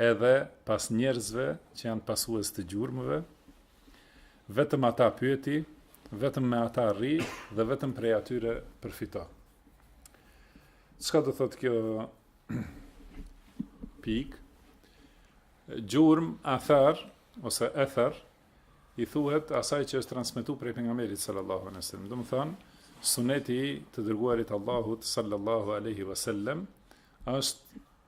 edhe pas njerëzve që janë pasues të gjurmëve, vetëm ata pyeti, vetëm me ata rri dhe vetëm prej atyre përfito. Çka do thotë kjo pikë? Gjurmë, ather, ose ether, i thuhet asaj që është transmetu prej pejgamberit sallallahu aleyhi wasallam. Domethënë, suneti i të dërguarit Allahut sallallahu aleyhi wasallam, është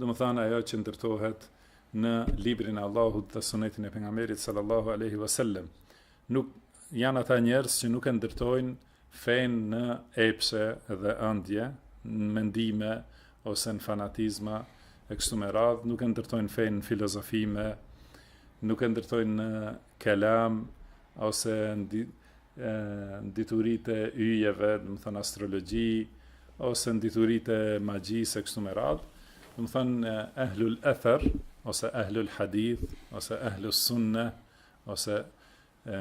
domethanë ajo që ndërtohet në librin e Allahut dhe sunetin e pejgamberit sallallahu aleyhi vësallem. Nuk janë ata njerëz që nuk e ndërtojnë fenë në epshe dhe ëndje, në mendime ose në fanatizma, e kështu me radhë, nuk e ndërtojnë fenë në filozofime, nuk e ndërtojnë në kelam, ose në në dituritë e yjeve, domethënë astrologji, ose në dituritë e magjisë e kështu me radhë, domethënë ehlul ether, ose ehlul hadith, ose ehlul sunne, ose e,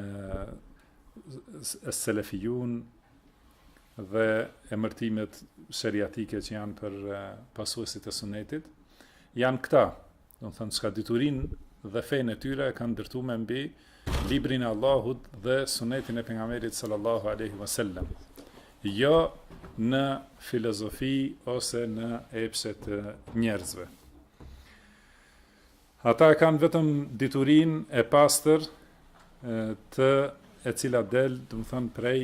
e selefijun, dhe emërtimet sheriatike që janë për pasuesit e sunetit, janë këta, Domethënë çka diturinë dhe fenë e tyre e kanë ndërtume mbi librin e Allahut dhe sunetin e pejgamberit sallallahu alaihi wasallam. Jo në filozofi ose në epshe të njerëzve. Ata e kanë vetëm diturinë e pastërt e cila del, domethënë, prej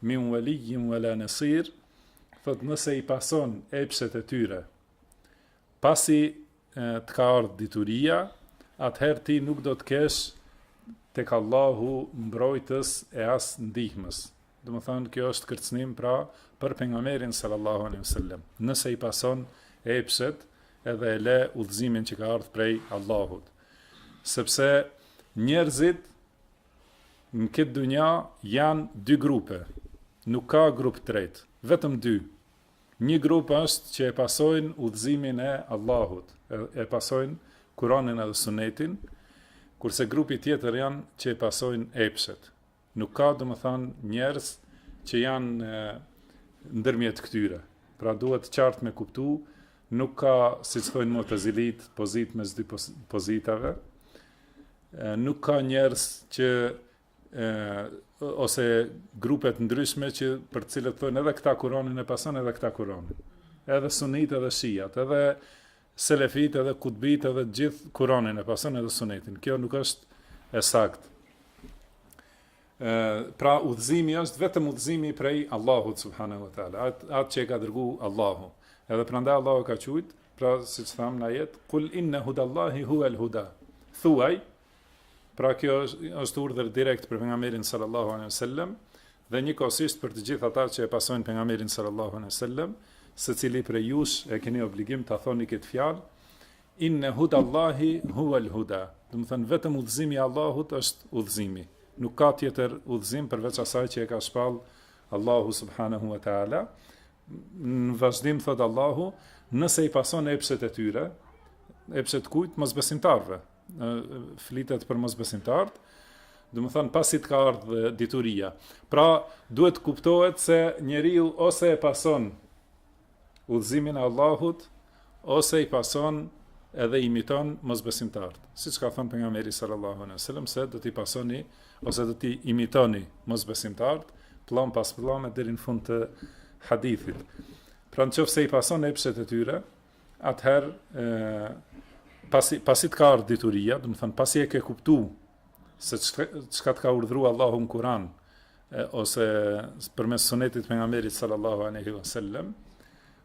min waliyyin wala nasir thot nëse i pason epshet e tyre pasi të ka ardhë dituria atëherë ti nuk do të kesh tek Allahu mbrojtës e as ndihmës domethanë kjo është kërcënim pra për pejgamberin sallallahu alaihi wasallam nëse i pason epshet edhe e le udhëzimin që ka ardhë prej Allahut sepse njerëzit Në këtë dunja janë dy grupe, nuk ka grup të tretë, vetëm dy. Një grup është që e pasojnë udhëzimin e Allahut, e pasojnë Kur'anin edhe Sunetin, kurse grupi tjetër janë që e pasojnë epshet. Nuk ka, domethanë, njerëz që janë ndërmjet këtyre. Pra duhet qartë me kuptu, nuk ka, siç thojnë mutezilit, pozitë mes dy pozitave, Nuk ka njerëz që ose grupe të ndryshme që për të cilët thonë edhe këta Kur'anin e pasojnë edhe këta Kur'anin. Edhe sunit edhe shijat, edhe selefit edhe kutbit edhe gjithë Kur'anin e pasojnë edhe sunetin. Kjo nuk është e saktë. Ë pra udhëzimi është vetëm udhëzimi prej Allahut subhanahu wa taala, atë që e ka dërgu Allahu. Edhe prandaj Allahu e ka qujt Pra, siç thamë në ajet, kul inna hudallahi hu el huda. Thuaj, pra kjo është, është urdhër direkt për pejgamberin sallallahu alejhi ve sellem, dhe njëkohësisht për të gjithë ata që e pasojnë pejgamberin sallallahu alejhi ve sellem, secili prej jush e keni obligim të thoni këtë fjalë, inna hudallahi hu el huda. Domethënë, vetëm udhëzimi i Allahut është udhëzimi. Nuk ka tjetër udhëzim përveç asaj që e ka shpallë Allahu subhanahu wa ta'ala. Në vazhdim thotë Allahu, nëse i pason epshet e tyre, epshet e kujt, mosbesimtarëve, flitet për mosbesimtarët, domethënë pasi të ka ardhë dituria. Pra, duhet të kuptohet se njeriu ose e pason udhëzimin e Allahut, Ose i pason edhe i imiton mosbesimtarët. Siç ka thënë pejgamberi sallallahu alejhi ve sellem se do t'i pasoni ose do t'i imitoni mosbesimtarët, pllamë pas pllame deri në fund të hadithit. Pra në qoftë se i pason epshet e tyre, atëherë pasi, pasi të ka ardhë dituria, domethënë, pasi e ke kuptu se çka të ka urdhru Allahu në Kuran, ose përmes sunetit pejgamberit sallallahu alejhi ve sellem,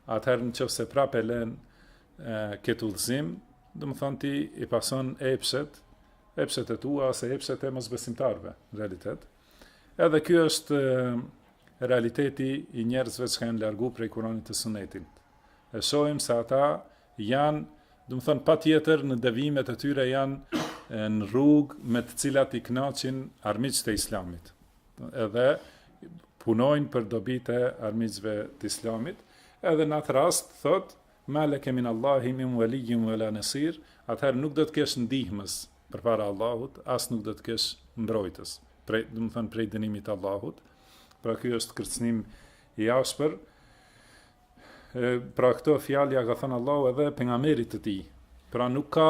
Atëherë në qoftë se prap e len këtë udhëzim, domethonë ti i pason epshet, epshet e tua ose epshet e mosbesimtarve, në realitet. Edhe ky është realiteti i njerëzve që janë largu prej Kuranit dhe sunetit. E shohim se ata janë, domethonë, patjetër në devijimet e tyre janë në rrugë me të cilat i knaqin armiqët e islamit. Edhe punojnë për dobitë e armiqve të Islamit, edhe në atë rast thotë ma leke min Allahi min walijin wala nasir, atëherë nuk do të kesh ndihmës përpara Allahut, as nuk do të kesh mbrojtës. Prej, domethonë prej dënimit të Allahut. Pra ky është kërcënim i ashpër. Pra këto fjalë ia ka thënë Allahu edhe pejgamberit të tij. Pra nuk ka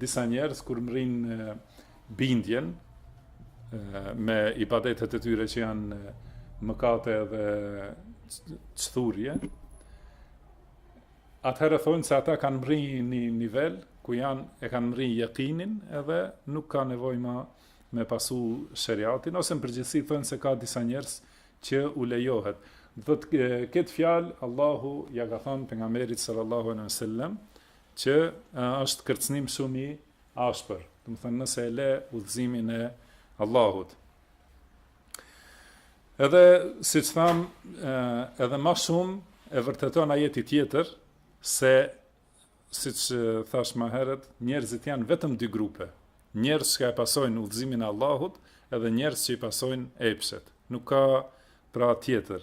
Disa njerëz kur mrrijnë bindjen me ibadetet e tyre që janë mëkate dhe çthurje, atëherë thonë se ata kanë mrri një nivel ku janë e kanë mrri jekinin edhe nuk ka nevojë ma me pasu sheriatin, ose në përgjithsi thonë se ka disa njerëz që u lejohet. Domethonë këtë fjalë, Allahu ia ka thonë pejgamberit sallallahu alejhi ve sellem, që është kërcënim shumë i ashpër, domethonë nëse e le udhëzimin e Allahut. Edhe siç thamë, edhe ma shumë e vërteton ajeti tjetër se siç thashë ma herët, njerëzit janë vetëm dy grupe. Njerëz që e pasojnë udhëzimin e Allahut, edhe njerëz që i pasojnë epshet. Nuk ka pra tjetër.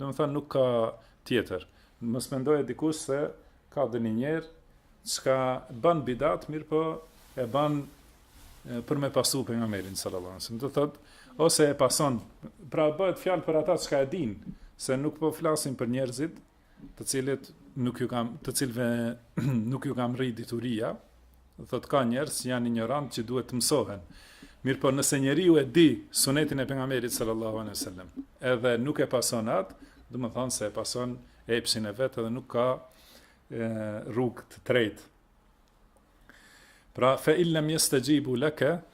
Domethënë nuk ka tjetër. Mos mendojë dikush se ka dhe një njeri çka ban bidat, mirëpo e ban për me pasu pejgamberin sallallahu alaihi wasallam. Do thotë, ose e pason, pra bëhet fjalë për ata çka e dinë, se nuk po flasim për njerëzit, të cilët nuk ju ka m, të cilëve nuk ju ka mrri dituria, Do thotë ka njerëz që janë injorantë që duhet të mësohen. Mirëpo nëse njeriu e di sunetin e pejgamberit sallallahu alejhi wasallam, edhe nuk e pason atë, domethonë se e pason epshin e vet dhe nuk ka rrugë të tretë. Pra fa illam yastajibu laka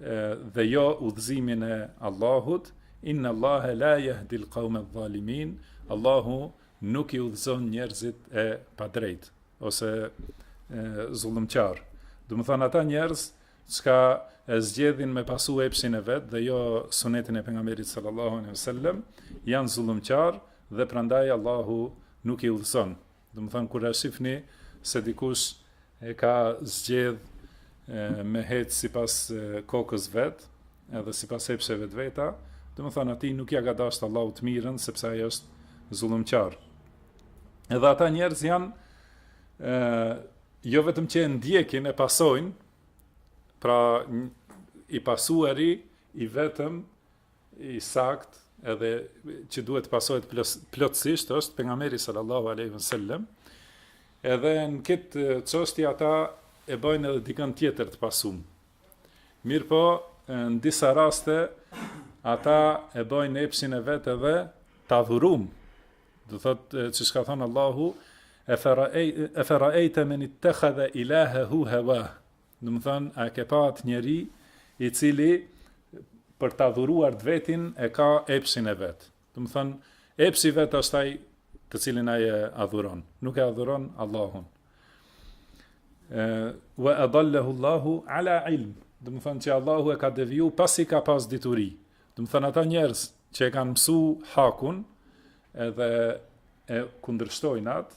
dhe jo udhëzimin e Allahut, inna Allahe la jahdi l'kaume dhalimin, Allahu nuk i udhëzon njerëzit e padrejtë, ose zullumqarë. Domethonë ata njerëz, çka e zgjedhin me pasu epshin e vet dhe jo sunetin e pejgamberit sallallahu alejhi ve sallem, janë zullumqarë dhe prandaj Allahu nuk i udhëzon. Domethonë kur e shifni se dikush e ka zgjedh me hec sipas kokës vet, edhe sipas epsheve t'veta, domethonë atij nuk ia ka dasht Allahu të mirën sepse ai është zullumqar. Edhe ata njerëz janë ë jo vetëm që e ndjekin e pasojnë, pra i pasuari i vetëm i saktë edhe që duhet të pasohet plotësisht është pejgamberi sallallahu alaihi wasallam. Edhe në këtë çështje ata e bëjnë edhe dikën tjetër të pasum. Mirëpo, në disa raste, ata e bëjnë epshin e vet edhe të adhurum. Do thotë, që çka thonë Allahu, e fe raejte men ittekhadhe ilahehu hevah. Domethënë, a e ke pa atë njeri i cili për t'adhuruar të vetin e ka epshin e vet. Domethënë, epshi i vet është ai të cilin ai e adhuron. Nuk e adhuron Allahun. Ë wa adallahu Allahu ala ilm. Domethënë që Allahu e ka deviju pasi ka pas dituri. Domethënë ata njerëz që e kanë mësu hakun edhe e kundërshtojnë atë,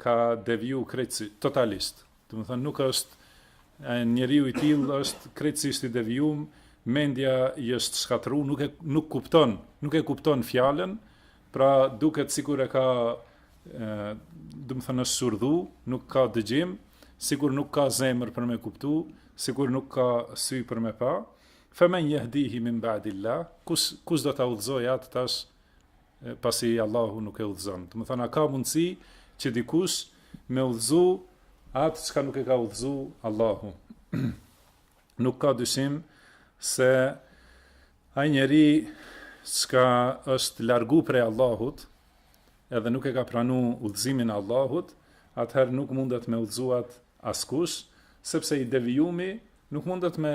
ka deviju krejtësisht, totalisht. Domethënë nuk është njeriu i tillë është krejtësisht i devijuar, mendja i është shkatërruar, nuk e nuk kupton, nuk e kupton fjalën, pra duket sikur e ka ë domethënë surdhu, nuk ka dëgjim, sikur nuk ka zemër për me kuptu, sikur nuk ka sy për me pa. Femen jehdihi min ba'dillah, kush kush do ta udhëzojë atë tash pasi Allahu nuk e udhëzon. Domethënë a ka mundësi që dikush me udhëzu atë çka nuk e ka udhëzu Allahu. nuk ka dyshim se ai njeri çka është largu prej Allahut, edhe nuk e ka pranu udhëzimin e Allahut, atëherë nuk mundet me udhëzu atë askush, sepse i devijumi nuk mundet me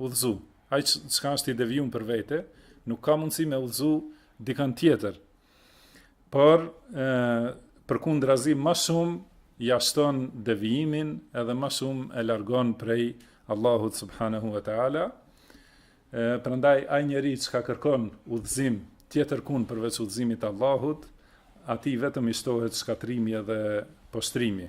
udhëzu. Ai çka është i devijum për vete, nuk ka mundësi me udhëzu dikan tjetër. Por ë përkundrazi ma shumë ja shton devijimin edhe ma shumë e largon prej Allahut subhanahu wa taala. Prandaj ai njeri çka kërkon udhëzim tjetër kund përveç udhëzimit të Allahut, atij vetëm i shtohet shkatrimi edhe poshtrimi.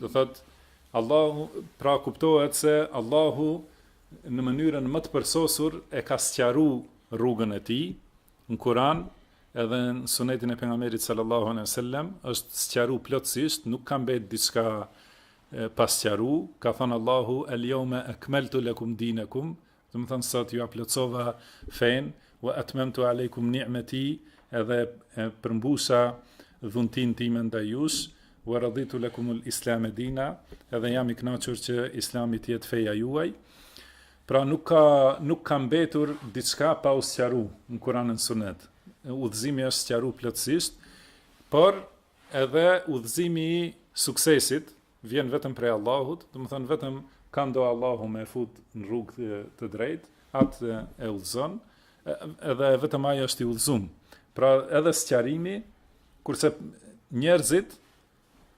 Do thotë Allahu pra kuptohet se Allahu në mënyrën më të përsosur e ka sqaru rrugën e tij në Kur'an edhe në sunetin e pejgamberit sallallahu alejhi we sellem është sqaru plotësisht nuk ka mbet diçka pa u sqaru ka thënë Allahu el yawma akmaltu lakum dinakum Domethënë sot jua plotësova fenë, wa atmamtu alejkum ni'mati, edhe e përmbusa dhuntin time ndaj jush, wa raditu lakum al-islam dina, edhe jam i kënaqur që Islami të jetë feja juaj. Pra nuk ka nuk ka mbetur diçka pa u sqaru në Kur'an e në Sunet. Udhëzimi është sqaru plotësisht, por edhe udhëzimi i suksesit, vjen vetëm prej Allahut, domethënë vetëm kand do Allahu me fut në rrugë të drejtë, atë e udhëzon, edhe vetëm ai është i udhëzum. Pra edhe sqarimi kurse njerëzit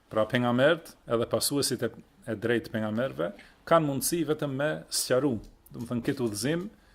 pra pejgamberët edhe pasuesit e, e drejtë të pejgamberëve kanë mundësi vetëm me sqaru, domethënë këtë udhëzim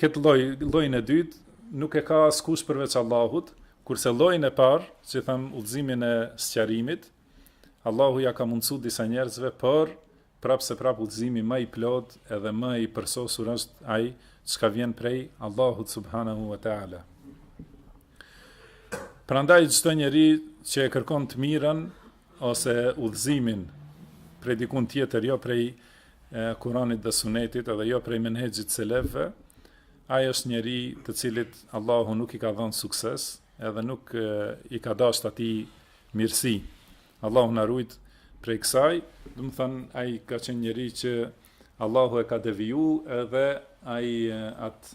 Këtë lloj, llojin e dytë, nuk e ka askush përveç Allahut, kurse llojin e parë, që thamë udhëzimin e sqarimit, Allahu ia ka mundësu disa njerëzve, por prapë se prapë udhëzimi ma i plotë edhe më i përsosur është ai çka vjen prej Allahut subhanahu wa taala. Prandaj çdo njeri që e kërkon të mirën ose udhëzimin prej dikun tjetër, jo prej Kuranit dhe Sunetit edhe jo prej menhexhit të selefëve, ai është njeri të cilit Allahu nuk i ka dhënë sukses, edhe nuk i ka dasht atij mirësi. Allahu na rujt prej kësaj, domethënë ai ka qenë njeri që Allahu e ka deviju edhe ai at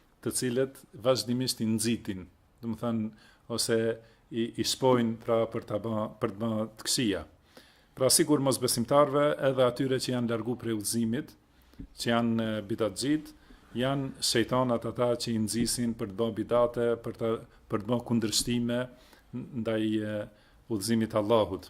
të cilët vazhdimisht i nxitin, domethënë ose i i shpojnë pra për të ba për të bë të këqija. Pra sikur mosbesimtarëve edhe atyre që janë largu prej udhëzimit, që janë bidatxhit, janë shejtanat ata që i nxisin për të bërë bidate, për të për të bërë kundërshtime ndaj udhëzimit të Allahut.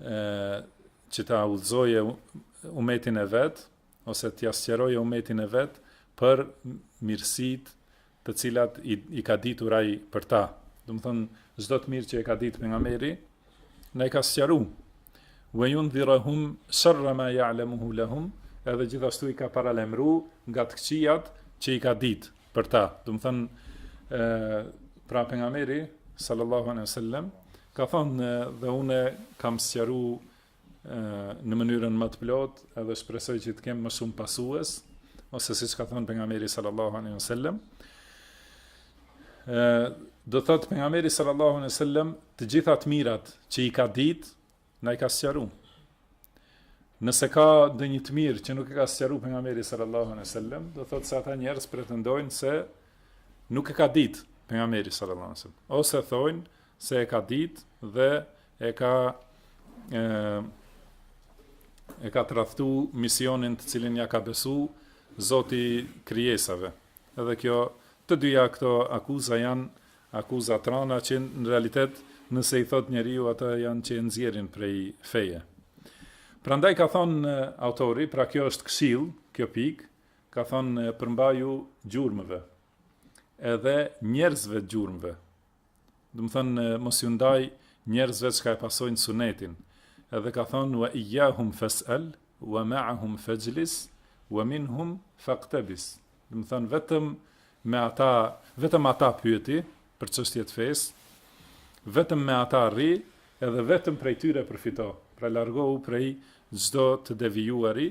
që ta udhëzoje umetin e vet ose t'ia sqaroje umetin e vet për mirësitë të cilat i, i ka ditur ai për ta. Domethonë çdo të mirë që e ka ditë pejgamberi, na i ka sqaru. Wa yundhirahum sharra ma ya'lamuhu lahum, edhe gjithashtu i ka paralajmëru nga të këqijat që i ka ditë. Për ta, domethonë ë pra pejgamberi sallallahu alaihi wasallam ka thënë dhe unë kam sqaru në mënyrën më të plotë, edhe shpresoj që të kem më shumë pasues, ose siç ka thënë pejgamberi sallallahu alaihi wasallam, ë do thotë pejgamberi sallallahu alaihi wasallam të gjitha të mirat që i ka ditë Na i ka sqaru. Nëse ka ndonjë të mirë që nuk e ka sqaru pejgamberi sallallahu alejhi ue sellem, do thotë se ata njerëz pretendojnë se nuk e ka ditë pejgamberi sallallahu alejhi ue sellem. Ose thojnë se e ka ditë dhe e ka e, e ka tradhtu misionin të cilin ja ka besu zoti krijesave, Edhe kjo, të dyja këto akuza janë akuza t'rana që në realitet nëse i thotë njeriu atë janë që e nxjerrin prej feje. Prandaj ka thonë autori, pra kjo është këshillë, kjo pikë, ka thonë përmbaju gjurmëve edhe njerëzve të gjurmëve. domethonë mos ju ndaj njerëzve çka e pasojnë sunetin. Edhe ka thonë wa iyahum fas'al wa ma'ahum fajlis wa minhum faqtabis. Domethonë vetëm me ata, vetëm ata pyeti për çështje të fesë, vetëm me ata rri, edhe vetëm prej tyre përfito. Pra largohu prej çdo të devijuari,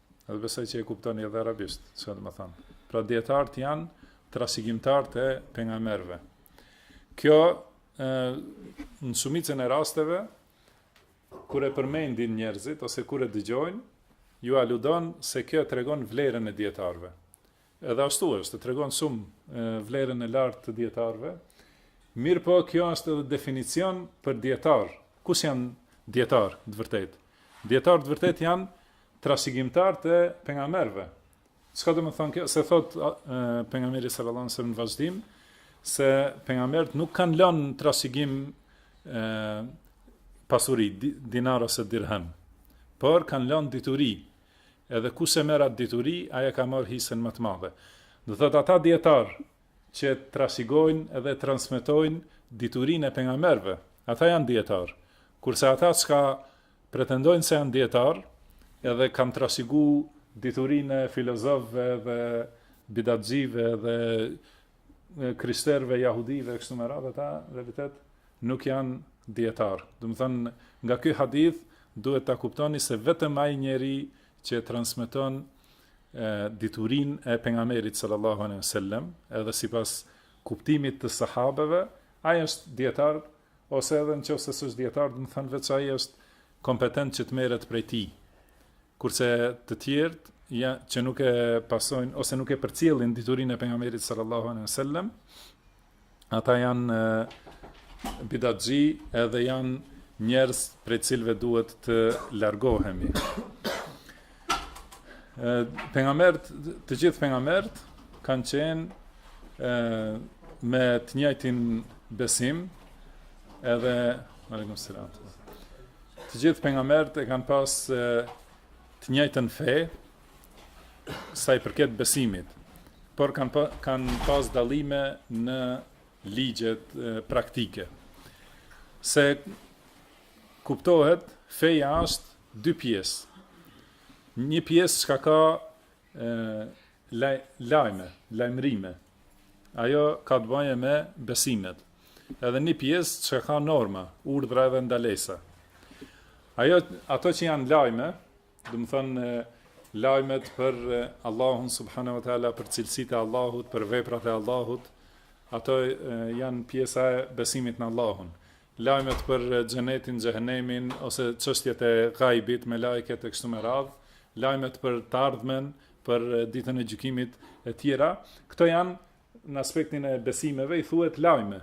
Edhe besoj që e kuptoni edhe arabisht, çka domethonë. Pra dietarët janë trashigimtarë të pejgamberëve. Kjo ë në shumicën e rasteve kur e përmendin njerëzit ose kur e dëgjojnë, ju aludon se kjo tregon vlerën e dietarëve. Edhe ashtu është, tregon shumë vlerën e lartë të dietarëve. Mirëpo kjo është edhe definicion për dietar. Kush janë dietarë të vërtetë? Dietarë të vërtetë janë trashëgimtarë të pejgamberëve. Çka domethonë kjo? Se thotë pejgamberi sallallahu alajhi wasallam në vazhdim se pejgamberët nuk kanë lënë trashëgim ë pasuri dinar ose dirhem, por kanë lënë dituri, Edhe kush e merr atë dituri, ai e ka marrë hisen më të madhe. Do thotë ata dijetarë që e trashëgojnë edhe e transmetojnë diturinë e pejgamberëve, ata janë dijetarë. Kurse ata çka pretendojnë se janë dijetarë, edhe kanë trashëgu diturinë e filozofëve dhe bidatxhive dhe krishterëve, jahudive, e kështu me radhë, ata në realitet nuk janë dijetarë. Domethënë, nga ky hadith, duhet ta kuptoni se vetëm ai njeri që e transmeton diturinë e pejgamberit sallallahu alejhi ve sellem, edhe sipas kuptimit të sahabëve, ai është dijetar, ose edhe në qoftë se s'është dijetar, domethënë, veç ai është kompetent që të merret prej tij. kurse të tjerët ja që nuk e pasojnë ose nuk e përcjellin diturinë e pejgamberit sallallahu alejhi ve sellem ata janë bidatxhi edhe janë njerëz prej të cilëve duhet të largohemi pejgamberët të gjithë pejgamberët kanë qenë me të njëjtin besim edhe alejhimus selam Të gjithë pejgamberët e kanë pas e, të njëjtën fe sa i përket besimit, por kanë pa, kanë pas dallime në ligjet e, praktike. Se kuptohet feja është dy pjesë. Një pjesë çka ka lajme, lajmërime. Ajo ka të bëjë me besimet. Edhe një pjesë çka ka norma, urdhra dhe ndalesa. Ajo ato që janë lajme, domethënë lajmet për Allahun subhanahu wa taala, për cilësitë e Allahut, për veprat e Allahut, ato janë pjesa e besimit në Allahun. Lajmet për xhenetin, xhehenemin ose çështjet e gajbit, melaiket e kështu me radhë, lajmet për të ardhmen, për ditën e gjykimit e tjera, këto janë në aspektin e besimeve i thuhet lajme.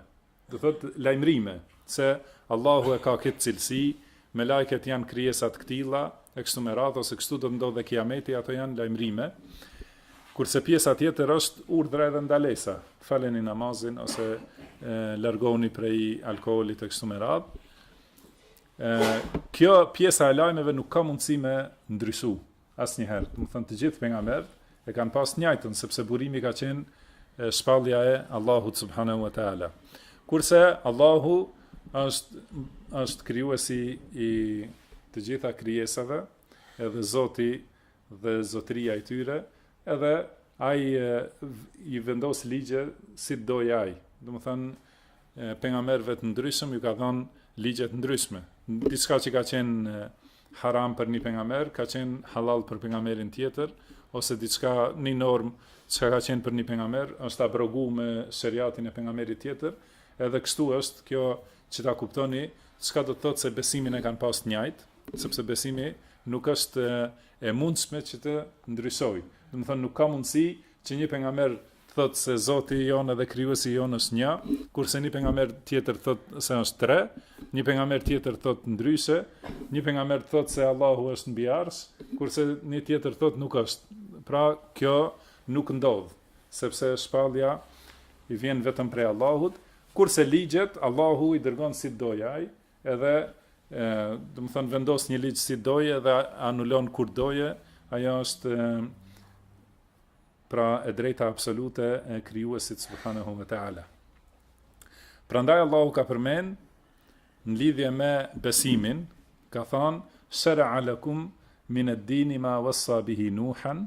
Do thotë lajmërime se Allahu e ka këtë cilësi, Melaiket janë krijesa të këtilla, e kështu me radhë, ose kështu do të ndodhë Kijameti, ato janë lajmërime. Kurse pjesa tjetër është urdhra edhe ndalesa. Faleni namazin ose e, largohuni prej alkoolit e kështu me radhë. Ë kjo pjesa e lajmeve nuk ka mundësi me ndryshu. asnjëherë. Domethënë të gjithë pejgamberët e kanë pas të njëjtën, sepse burimi ka qenë shpallja e Allahut subhanahu wa taala. Kurse Allahu është është krijuesi i të gjitha krijesave, edhe Zoti dhe zotëria e tyre, edhe ai i vendos ligje si të dojë ai. Domethënë pejgamberëve të ndryshëm iu ka dhënë ligje të ndryshme. Diçka që ka qenë haram per ni pejgamber ka qen hallall per pejgamberin tjetër ose diçka ni norm çka ka qen per ni pejgamber është abrogu me sheriatin e pejgamberit tjetër edhe kështu është kjo që ta kuptoni çka do të thotë se besimin e kanë pas të njëjtë, sepse besimi nuk është e mundshme që të ndryshojë. Domethonë nuk ka mundësi Që një pejgamber thotë se Zoti i jonë dhe krijuesi i jonë është një, kurse një pejgamber tjetër thotë se është tre, një pejgamber tjetër thotë ndryshe, një pejgamber thotë se Allahu është mbi arsh, kurse një tjetër thotë nuk është. Pra, kjo nuk ndodh, sepse shpallja i vjen vetëm prej Allahut, kurse ligjet Allahu i dërgon si t'dojë ai, Edhe, domethonë vendos një ligj si do ai dhe anulon kur do ai, ajo është pra e drejta absolute e krijuesit subhanahu wa taala. Prandaj Allahu ka përmend në lidhje me besimin, ka thënë shara'a lakum min ad-dini ma wassa bihi Nuhan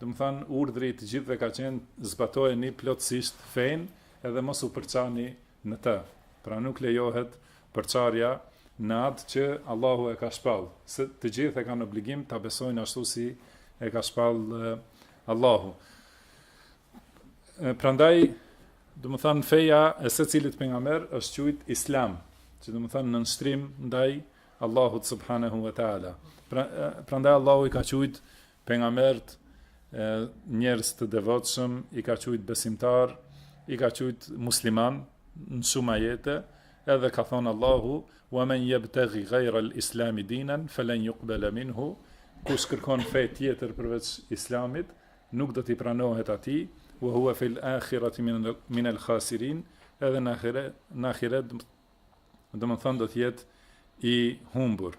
Domethënë urdhri i të gjithëve ka qenë zbatojeni plotësisht fenë edhe mos u përçani në të. Pra nuk lejohet përçarja në atë që Allahu e ka shpallë, se të gjithë e kanë obligim ta besojnë ashtu si e ka shpallë Allahu. Prandaj, domethonë feja e secilit pejgamber është quajt Islam, që do të thonë nënshtrim ndaj Allahut subhanahu wa taala. Pra, prandaj Allahu i ka quajt Pejgambert njerëz të devotshëm i ka qujt besimtar, i ka qujt musliman në shumë ajete, edhe ka thonë Allahu, wa men yabtaghi ghayra al-islami dinan falan yuqbala minhu kush kërkon fe tjetër përveç islamit nuk do t'i pranohet atij wa huwa fil akhirati min al khasirin edhe në ahiret domethonë do të jetë i humbur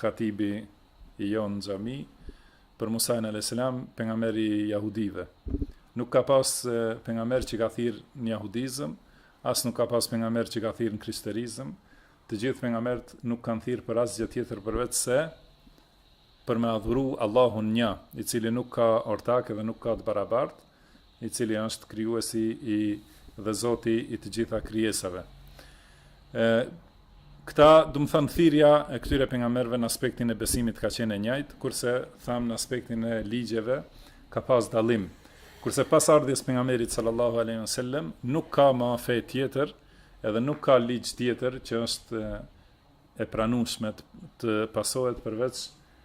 Hatibi i jonë në xhami për Musain alayhis salam pejgamberi i jahudive. Nuk ka pas pejgamber që ka thirr në jahudizëm, as nuk ka pas pejgamber që ka thirr në krishterizëm. Të gjithë pejgambert nuk kanë thirr për asgjë tjetër përveç se për me adhuru Allahun një, i cili nuk ka ortak dhe nuk ka të barabartë, i cili është krijuesi dhe Zoti i të gjitha krijesave. Ë këta, domethënë thirrja e këtyre pejgamberëve në aspektin e besimit ka qenë e njëjtë, kurse tham në aspektin e ligjeve ka pas dallim. Kurse pas ardhjes së pejgamberit sallallahu alaihi wasallam nuk ka më fe tjetër, edhe nuk ka ligj tjetër që është e pranueshme të pasohet përveç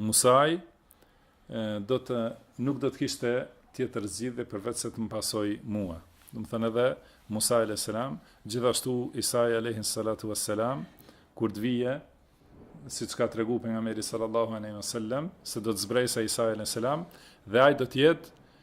Musai, do të, nuk do të kishte tjetër zgjidhje përveçse të më pasoj mua. Domethënë edhe Musa alayhis salam, gjithashtu Isa alayhis salatu was salam, kur të vije, siç ka treguar pejgamberi sallallahu alaihi wasallam, se do të zbresë Isa alayhis salam dhe ai do të jetë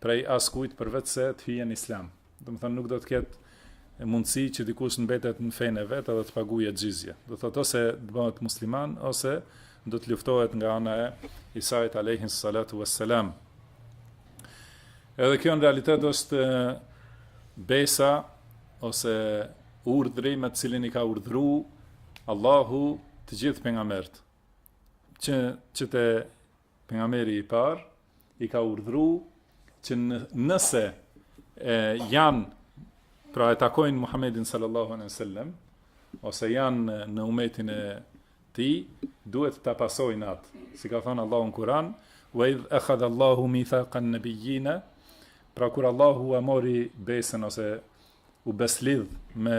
prej askujt përveçse të hyjë në Islam. Domethënë nuk do të ketë mundësi që dikush të mbetet në fenë e vet edhe të paguajë xhizje. Do thotë ose të bëhet musliman ose do të luftohet nga ana e Isait alayhi salatu wassalam. Edhe kjo në realitet është besa ose urdhri me të cilin i ka urdhru Allahu të gjithë pejgamberët, që, që të Pejgamberi i parë i ka urdhru që nëse e, janë pra e takojnë Muhammedin sallallahu alaihi wasallam ose janë në umetin e tij duhet ta pasojnë atë si ka thënë Allahu në Kur'an wa idh akhadha Allahu mithaqan nabiyina pra kur Allahu e mori besën ose u beslidh me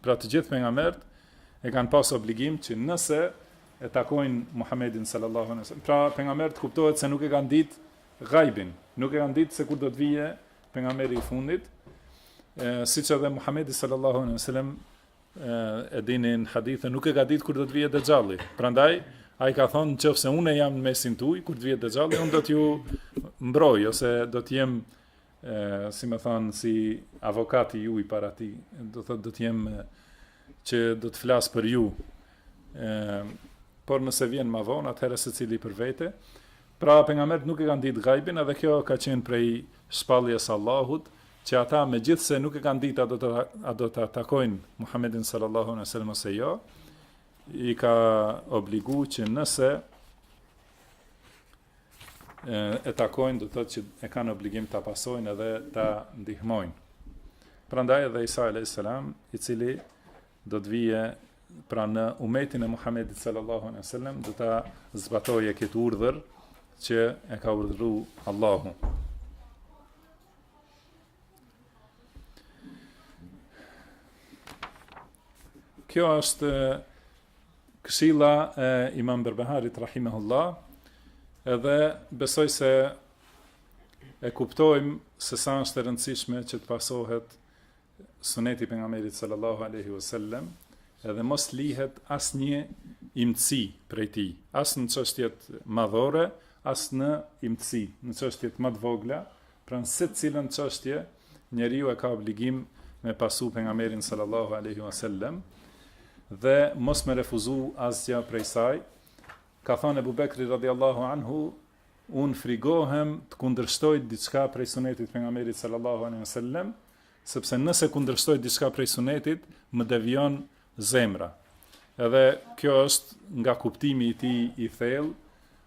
Pra të gjithë pejgambert e kanë pas obligim që nëse e takojnë Muhammedin sallallahu alaihi wasallam. Pra pejgambert kuptohet se nuk e kanë ditë gajbin, nuk e kanë ditë se kur do të vijë pejgamberi i fundit. Ë siç edhe Muhammedi sallallahu alaihi wasallam e dini në hadithe nuk e ka ditë kur do të vijë Dexhalli. Prandaj ai ka thonë nëse unë jam në mesin tuaj kur të vijë Dexhalli, unë do t'ju mbroj ose do të jem si me thonë, si avokati juj para tij, do të do të jem që do të flasë për ju, e, por nëse vjen ma vonë, atëherë secili për vete, pra pejgamberët nuk e kanë ditë gajbin, edhe kjo ka qenë prej shpalljes Allahut, që ata megjithëse nuk e kanë ditë a do të, a do ta takojnë Muhammedin sallallahu alaihi wasallam ose jo, i ka obligu që nëse e takojnë, do të thotë që e kanë obligim ta pasojnë edhe ta ndihmojnë. Prandaj edhe Isa alayhis salam, i cili do të vijë pra në umetin e Muhamedit sallallahu alaihi wasallam, do ta zbatojë këtë urdhër që e ka urdhru Allahu. Kjo është këshilla e Imam Berbeharit rahimahullah, edhe besoj se e kuptojmë se sa është e rëndësishme që të pasohet suneti i pejgamberit sallallahu aleyhi vësallem, edhe mos lihet asnjë imtësi prej tij, as në çështjet madhore, as në imtësi, në çështjet ma t'vogla, Pra në secilën çështje njeriu e ka obligim me pasu pejgamberin sallallahu alaihi wasallam dhe mos me refuzu asgjë prej saj. Ka thënë Abu Bekri radhiyallahu anhu, un frigohem të kundërshtoj diçka prej sunetit pejgamberit sallallahu alaihi wasallam, sepse nëse kundërshtoj diçka prej sunetit, më devion zemra. Edhe kjo është nga kuptimi i tij i thellë,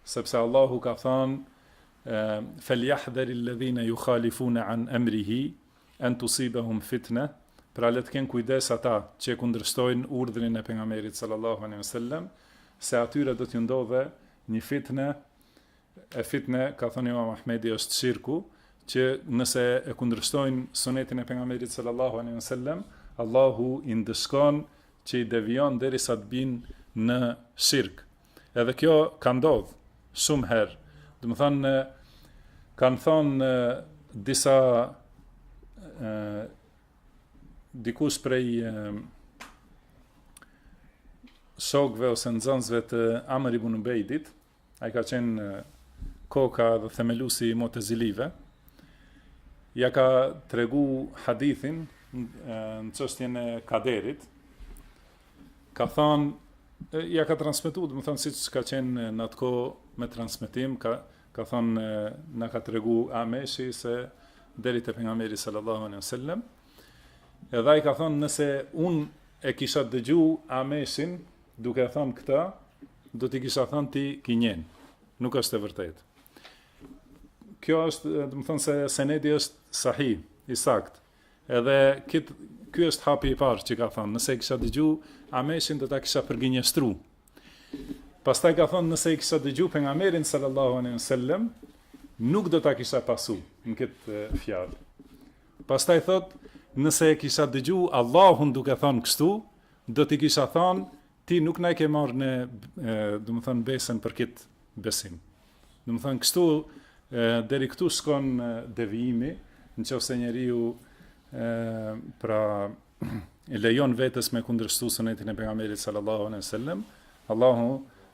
sepse Allahu ka thënë Felyahdharil ladhina yukhalifuna an amrihi an tusibahum fitne, pra le të kenë kujdes ata që e kundërshtojnë urdhrin e Pejgamberit sallallahu alejhi ve sellem, se atyre do t'u ndodhe një fitne, e fitne ka thënë Imam Ahmedi është shirku, që nëse e kundërshtojnë sunetin e Pejgamberit sallallahu alejhi ve sellem, Allahu i ndëshkon që i devijon derisa të bin në shirk. Edhe kjo ka ndodh shumë herë. Domethënë kanë thonë disa ë dikush prej shokëve ose nxënësve të Amr ibn Ubejdit, ai ka qenë koka dhe themelusi i Mutezilive. Ja ka tregu hadithin në çështjen e kaderit, ka thënë ja ka transmetu, domethënë siç ka qenë në atë kohë me transmetim, ka ka thënë na ka tregu Ameshi se deri te pejgamberi sallallahu alejhi ve sellem. Edhe ai ka thënë nëse un e kisha dëgju Ameshin duke thënë këtë, do t'i kisha thënë ti kinjen. Nuk është e vërtetë. Kjo është, do të thënë se senedi është sahih, i saktë. Edhe kit ky është hapi i parë që ka thënë, nëse e kisha dëgju Ameshin do ta kisha përgënjeshtru. Pastaj ka thënë nëse e kisha dëgju pejgamberin sallallahu alaihi wasallam, nuk do ta kisha pasu në këtë fjalë. Pastaj thot, nëse e kisha dëgju Allahun duke thënë kështu, do t'i kisha thënë Ti nuk na e ke marrë ne, domethënë, besën për këtë besim. Domethënë, kështu, deri këtu shkon devijimi, në qoftë se njeriu, pra, e lejon vetes me kundërshtu sunetin e pejgamberit sallallahu alejhi ve sellem, Allahu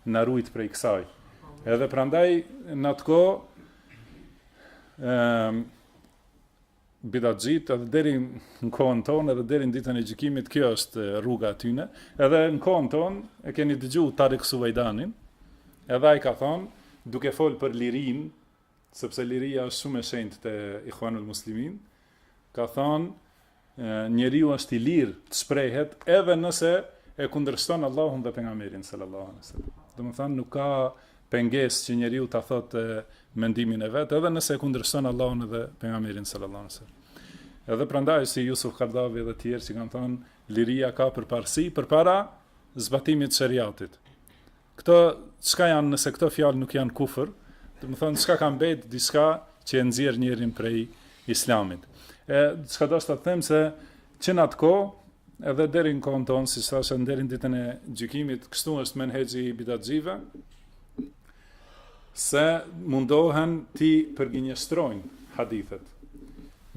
na rujt prej kësaj. Edhe prandaj, në atë kohë, bidatxhitë edhe deri në kohën tonë edhe deri në ditën e gjykimit kjo është rruga e tyne edhe në kohën tonë e keni dëgju Tarik Suvajdanin edhe ai ka thonë duke fol për lirin sepse liria është shumë e shenjtë te Ikhwanul Muslimin ka thonë njeriu është i lirë të shprehet edhe nëse e kundërshton Allahun dhe pejgamberin sallallahu alaihi wasallam domethënë nuk ka pengesë që njeriu ta thotë mendimin e vet, edhe nëse e kundërshton Allahun dhe pejgamberin sallallahu alaihi wasallam. Edhe prandaj si Jusuf Kardavi dhe të tjerë që kanë thënë liria ka përparësi përpara zbatimit të sheriatit. Këto çka janë nëse këto fjalë nuk janë kufër, domethënë çka ka mbet diçka që e nxjerr njerin prej islamit. E çka do të them se Që n'atë kohë, edhe deri n'kohën tonë, siç thashë edhe deri n'ditën e gjykimit, kështu është menhexhi i bidatxhive, se mundohen t'i përginjëstrojnë hadithet.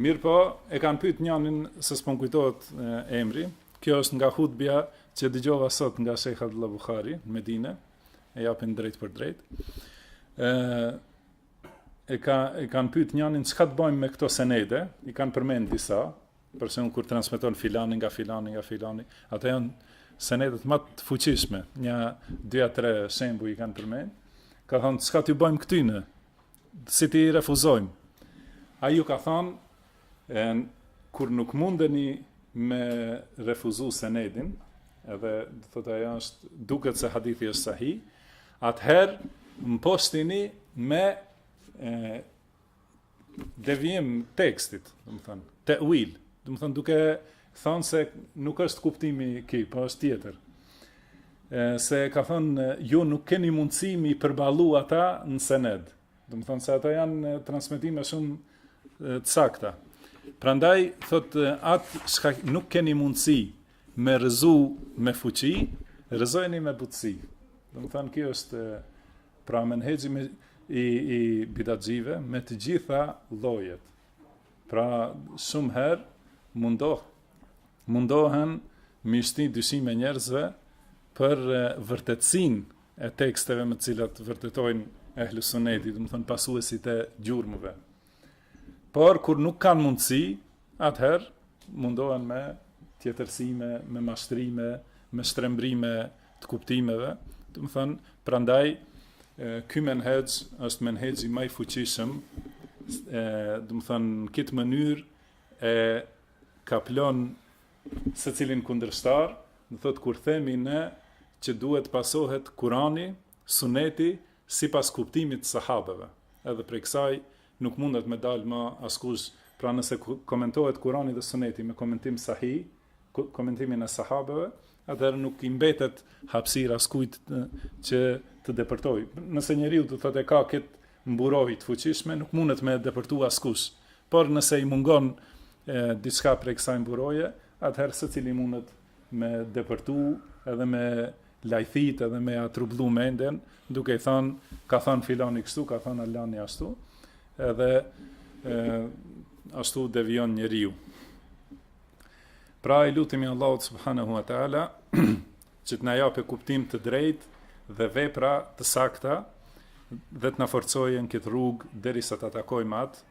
Mirëpo, e kanë pyt njanin se s'po m'kujtohet emri, kjo është nga hutbja që dëgjova sot nga Sheikh Abdullah Bukhari në Medinë, e japin drejtpërdrejt. ë e ka e kanë pyet njënin çka të bëjmë me këto senede, i kanë përmend disa, Për shembull kur transmeton filani nga filani nga filani, ata janë senedet ma të fuqishme, një dy a tre shembuj i kanë përmend. Ka thënë çka t'ju bajmë këtyne? Si t'i refuzojmë? Ai u ka thënë e kur nuk mundeni me refuzu senedin, edhe do thotë ajo është duket se hadithi është sahih, atëherë mposhtini me e, devijim tekstit, domethënë, te'uil, domethënë duke thënë se nuk është kuptimi ky, po është tjetër. Ë se ka thënë ju nuk keni mundësi m'i përballu ata në sened. Domethënë se ata janë transmetime shumë të sakta. Prandaj thotë atë çka nuk keni mundësi me rrëzu me fuqi, rrëzojeni me butësi. Domethënë kjo është Pra menhexhi me i i bidatxhive me të gjitha llojet. Pra shumë herë mundo mundohen m'i shti dyshime njerëzve për vërtetësinë e teksteve me të cilat vërtetojnë ehli sunneti, domethënë pasuesit e gjurmëve. Por kur nuk kanë mundësi, atëherë mundohen me tjetërsime, me mashtrime, me shtrembrime të kuptimeve. Domethënë, prandaj ky menhexh është menhexhi ma i fuqishëm, ë, domethënë, në këtë mënyrë e kaplon secilin kundërshtar, do thotë kur themi ne që duhet pasohet Kurani, Suneti sipas kuptimit të sahabeve. Edhe prej kësaj Nuk mundet me dalë ma askush, pra nëse komentohet Kurani dhe Suneti me komentim sahih, komentimin e sahabeve, atëherë nuk i mbetet hapësirë askujt që të depërtojë. Nëse njeriu do të thotë e ka këtë mburojë të fuqishme, nuk mundet me depërtu askush. Por nëse i mungon diçka prej kësaj mburoje, atëherë secili mundet me depërtu edhe me lajthit edhe me ja trublu menden, duke i thanë, ka thanë filani kështu, ka thanë alani ashtu, edhe e, ashtu devion njeriu. Pra i lutemi Allahut subhanahu wa taala që të na japë kuptim të drejtë dhe vepra të sakta dhe të na forcojë në këtë rrugë derisa ta takojmë atë